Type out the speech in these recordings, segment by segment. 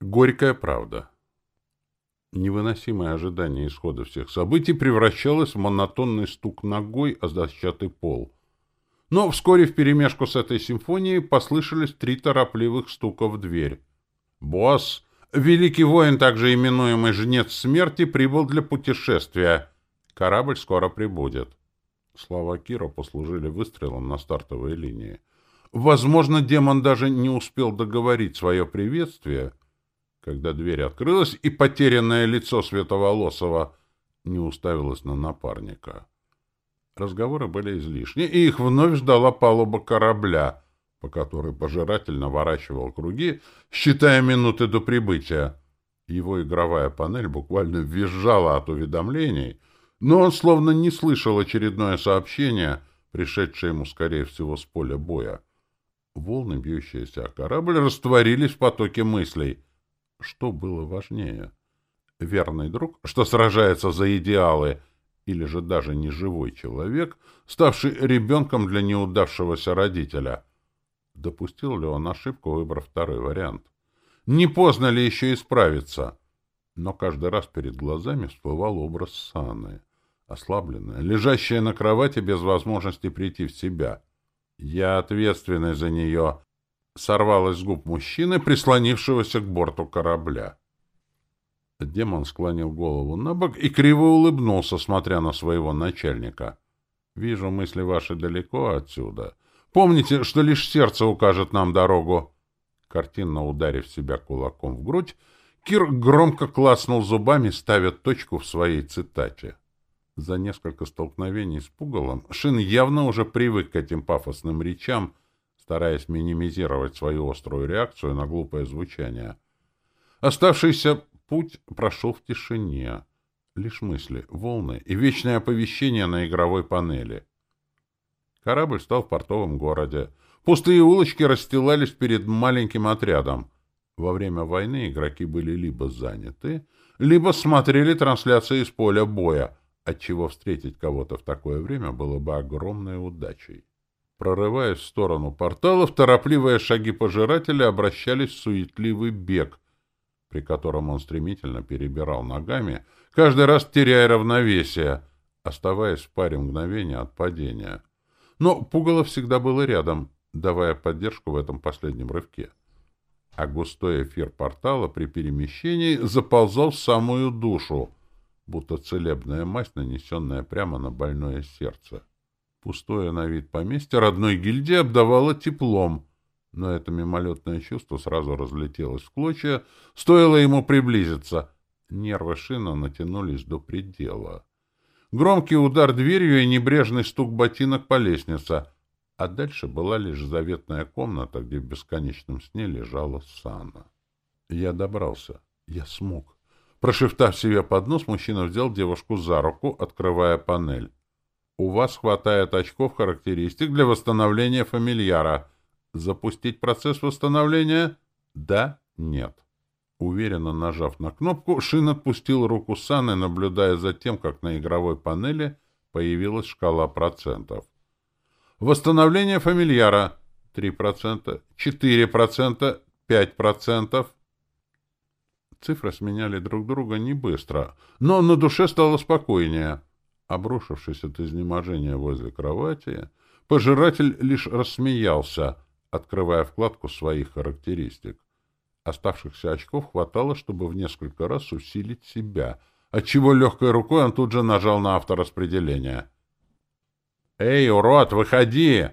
Горькая правда. Невыносимое ожидание исхода всех событий превращалось в монотонный стук ногой о дощатый пол. Но вскоре вперемешку с этой симфонией послышались три торопливых стука в дверь. «Босс!» Великий воин, также именуемый Жнец Смерти, прибыл для путешествия. Корабль скоро прибудет. Слова Кира послужили выстрелом на стартовой линии. Возможно, демон даже не успел договорить свое приветствие, когда дверь открылась, и потерянное лицо Световолосова не уставилось на напарника. Разговоры были излишни, и их вновь ждала палуба корабля, по которой пожиратель наворачивал круги, считая минуты до прибытия. Его игровая панель буквально визжала от уведомлений, но он словно не слышал очередное сообщение, пришедшее ему, скорее всего, с поля боя. Волны, бьющиеся о корабль, растворились в потоке мыслей — что было важнее? Верный друг, что сражается за идеалы, или же даже не живой человек, ставший ребенком для неудавшегося родителя? Допустил ли он ошибку, выбрав второй вариант? Не поздно ли еще исправиться? Но каждый раз перед глазами всплывал образ Саны, ослабленная, лежащая на кровати без возможности прийти в себя. «Я ответственный за нее», сорвалось с губ мужчины, прислонившегося к борту корабля. Демон склонил голову на бок и криво улыбнулся, смотря на своего начальника. «Вижу, мысли ваши далеко отсюда. Помните, что лишь сердце укажет нам дорогу». Картинно ударив себя кулаком в грудь, Кир громко клацнул зубами, ставя точку в своей цитате. За несколько столкновений с пугалом Шин явно уже привык к этим пафосным речам — стараясь минимизировать свою острую реакцию на глупое звучание. Оставшийся путь прошел в тишине. Лишь мысли, волны и вечное оповещение на игровой панели. Корабль стал в портовом городе. Пустые улочки расстилались перед маленьким отрядом. Во время войны игроки были либо заняты, либо смотрели трансляции из поля боя, отчего встретить кого-то в такое время было бы огромной удачей. Прорываясь в сторону порталов, торопливые шаги пожирателя обращались в суетливый бег, при котором он стремительно перебирал ногами, каждый раз теряя равновесие, оставаясь в паре мгновений от падения. Но пугало всегда было рядом, давая поддержку в этом последнем рывке. А густой эфир портала при перемещении заползал в самую душу, будто целебная мазь, нанесенная прямо на больное сердце. Пустое на вид поместье родной гильдии обдавало теплом, но это мимолетное чувство сразу разлетелось в клочья, стоило ему приблизиться. Нервы Шина натянулись до предела. Громкий удар дверью и небрежный стук ботинок по лестнице, а дальше была лишь заветная комната, где в бесконечном сне лежала Сана. Я добрался. Я смог. Прошептав себе под нос, мужчина взял девушку за руку, открывая панель. У вас хватает очков характеристик для восстановления фамильяра. Запустить процесс восстановления? Да? Нет. Уверенно нажав на кнопку, Шин отпустил руку Саны, наблюдая за тем, как на игровой панели появилась шкала процентов. Восстановление фамильяра 3%, 4%, 5%. Цифры сменяли друг друга не быстро, но на душе стало спокойнее. Обрушившись от изнеможения возле кровати, пожиратель лишь рассмеялся, открывая вкладку своих характеристик. Оставшихся очков хватало, чтобы в несколько раз усилить себя, отчего легкой рукой он тут же нажал на автораспределение. «Эй, урод, выходи!»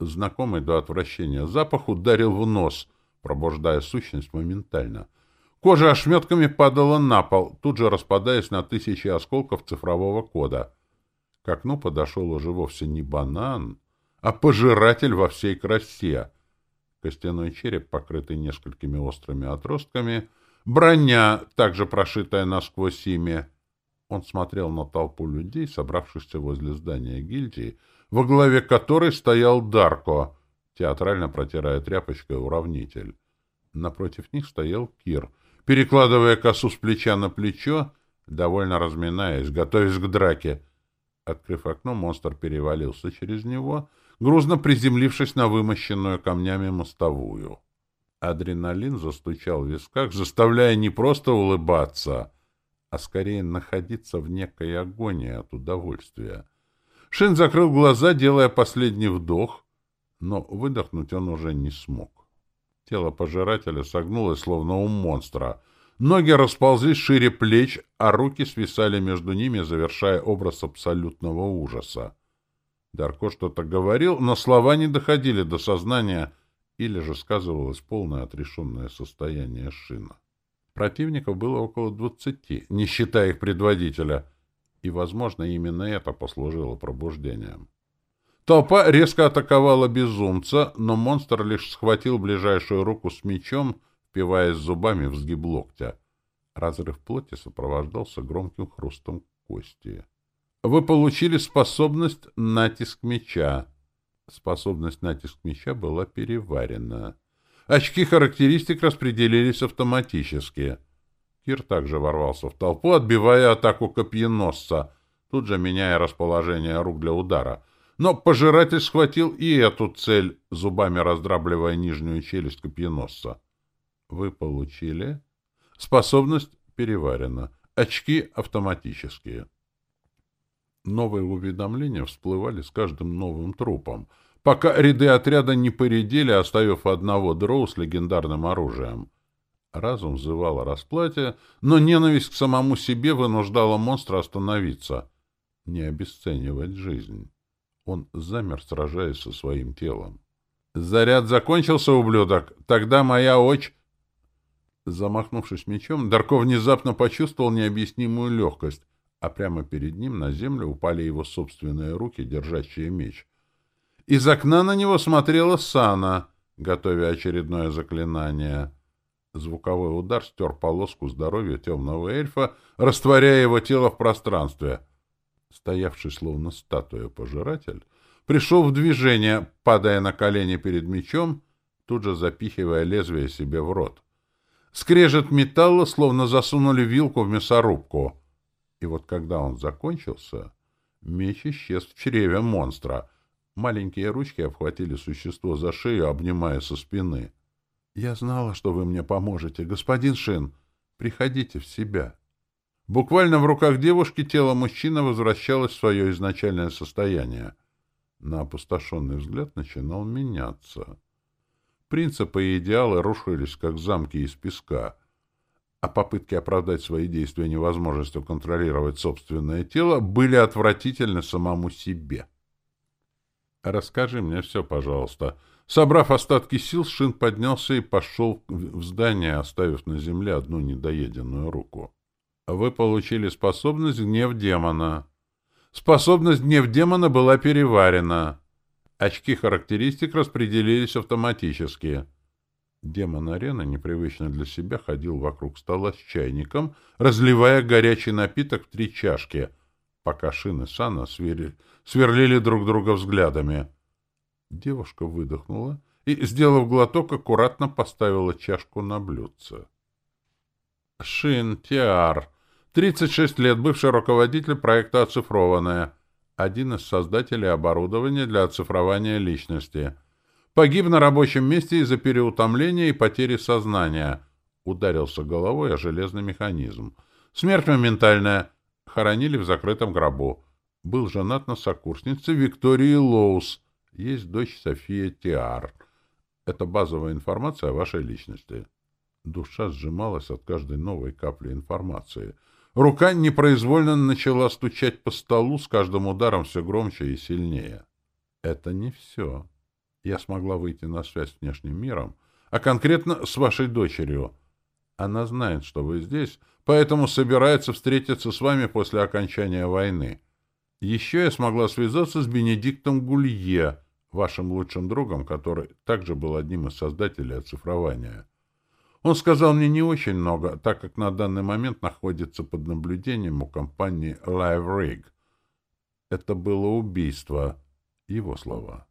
Знакомый до отвращения запах ударил в нос, пробуждая сущность моментально — Кожа ошметками падала на пол, тут же распадаясь на тысячи осколков цифрового кода. К окну подошел уже вовсе не банан, а пожиратель во всей красе. Костяной череп, покрытый несколькими острыми отростками, броня, также прошитая насквозь ими. Он смотрел на толпу людей, собравшихся возле здания гильдии, во главе которой стоял Дарко, театрально протирая тряпочкой уравнитель. Напротив них стоял Кир — перекладывая косу с плеча на плечо, довольно разминаясь, готовясь к драке. Открыв окно, монстр перевалился через него, грузно приземлившись на вымощенную камнями мостовую. Адреналин застучал в висках, заставляя не просто улыбаться, а скорее находиться в некой агонии от удовольствия. Шин закрыл глаза, делая последний вдох, но выдохнуть он уже не смог. Тело пожирателя согнулось, словно у монстра. Ноги расползлись шире плеч, а руки свисали между ними, завершая образ абсолютного ужаса. Дарко что-то говорил, но слова не доходили до сознания, или же сказывалось полное отрешенное состояние Шина. Противников было около двадцати, не считая их предводителя, и, возможно, именно это послужило пробуждением. Толпа резко атаковала безумца, но монстр лишь схватил ближайшую руку с мечом, впиваясь зубами в сгиб локтя. Разрыв плоти сопровождался громким хрустом кости. Вы получили способность натиск меча. Способность натиск меча была переварена. Очки характеристик распределились автоматически. Кир также ворвался в толпу, отбивая атаку копьеносца, тут же меняя расположение рук для удара. Но пожиратель схватил и эту цель, зубами раздрабливая нижнюю челюсть копьеносца. Вы получили способность переварена. Очки автоматические. Новые уведомления всплывали с каждым новым трупом, пока ряды отряда не поредели, оставив одного дроу с легендарным оружием. Разум взывал о расплате, но ненависть к самому себе вынуждала монстра остановиться, не обесценивать жизнь. Он замер, сражаясь со своим телом. «Заряд закончился, ублюдок! Тогда моя очь...» Замахнувшись мечом, Дарко внезапно почувствовал необъяснимую легкость, а прямо перед ним на землю упали его собственные руки, держащие меч. Из окна на него смотрела Сана, готовя очередное заклинание. Звуковой удар стер полоску здоровья темного эльфа, растворяя его тело в пространстве. Стоявший словно статуя пожиратель пришел в движение, падая на колени перед мечом, тут же запихивая лезвие себе в рот. Скрежет металла, словно засунули вилку в мясорубку — и вот когда он закончился, меч исчез в чреве монстра. Маленькие ручки обхватили существо за шею, обнимая со спины. «Я знала, что вы мне поможете, господин Шин. Приходите в себя». Буквально в руках девушки тело мужчины возвращалось в свое изначальное состояние. На опустошенный взгляд начинал меняться. Принципы и идеалы рушились, как замки из песка — а попытки оправдать свои действия невозможностью контролировать собственное тело были отвратительны самому себе. «Расскажи мне все, пожалуйста». Собрав остатки сил, Шин поднялся и пошел в здание, оставив на земле одну недоеденную руку. «Вы получили способность гнев демона». Способность гнев демона была переварена. Очки характеристик распределились автоматически. Демон арены непривычно для себя ходил вокруг стола с чайником, разливая горячий напиток в три чашки, пока Шин и Сана сверлили, сверлили друг друга взглядами. Девушка выдохнула и, сделав глоток, аккуратно поставила чашку на блюдце. Шин Тиар, 36 лет, бывший руководитель проекта «Оцифрованное», один из создателей оборудования для оцифрования личности — Погиб на рабочем месте из-за переутомления и потери сознания. Ударился головой о железный механизм. Смерть моментальная. Хоронили в закрытом гробу. Был женат на сокурснице Виктории Лоус. Есть дочь София Тиар. Это базовая информация о вашей личности. Душа сжималась от каждой новой капли информации. Рука непроизвольно начала стучать по столу с каждым ударом все громче и сильнее. Это не все я смогла выйти на связь с внешним миром, а конкретно с вашей дочерью. Она знает, что вы здесь, поэтому собирается встретиться с вами после окончания войны. Еще я смогла связаться с Бенедиктом Гулье, вашим лучшим другом, который также был одним из создателей оцифрования. Он сказал мне не очень много, так как на данный момент находится под наблюдением у компании Live Rig. Это было убийство. Его слова.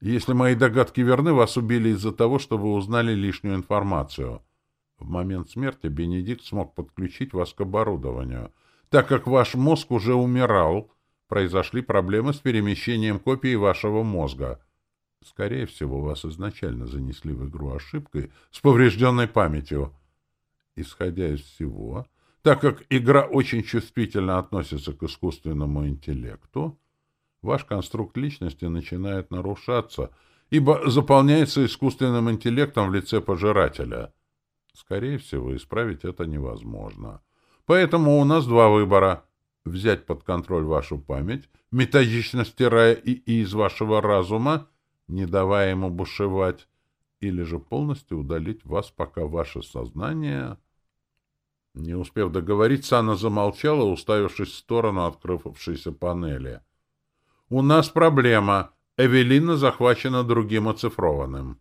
Если мои догадки верны, вас убили из-за того, что вы узнали лишнюю информацию. В момент смерти Бенедикт смог подключить вас к оборудованию. Так как ваш мозг уже умирал, произошли проблемы с перемещением копии вашего мозга. Скорее всего, вас изначально занесли в игру ошибкой с поврежденной памятью. Исходя из всего, так как игра очень чувствительно относится к искусственному интеллекту, ваш конструкт личности начинает нарушаться, ибо заполняется искусственным интеллектом в лице пожирателя. Скорее всего, исправить это невозможно. Поэтому у нас два выбора. Взять под контроль вашу память, методично стирая и из вашего разума, не давая ему бушевать, или же полностью удалить вас, пока ваше сознание... Не успев договорить, она замолчала, уставившись в сторону открывшейся панели. «У нас проблема. Эвелина захвачена другим оцифрованным».